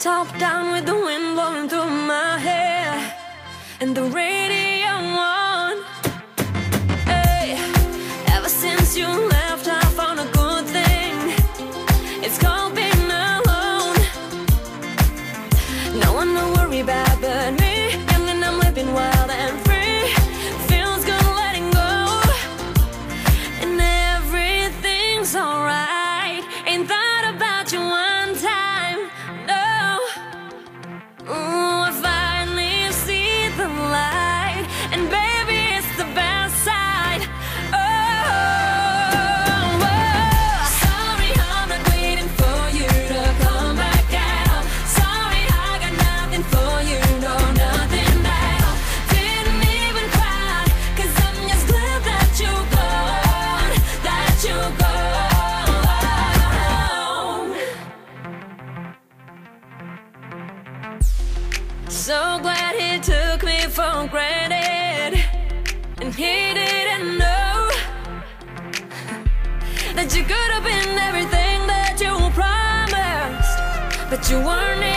Top down with the wind blowing through my hair And the radio on. Hey, Ever since you left I found a good thing. It's called being alone. No one to worry about. And he didn't know That you could have been everything that you promised But you weren't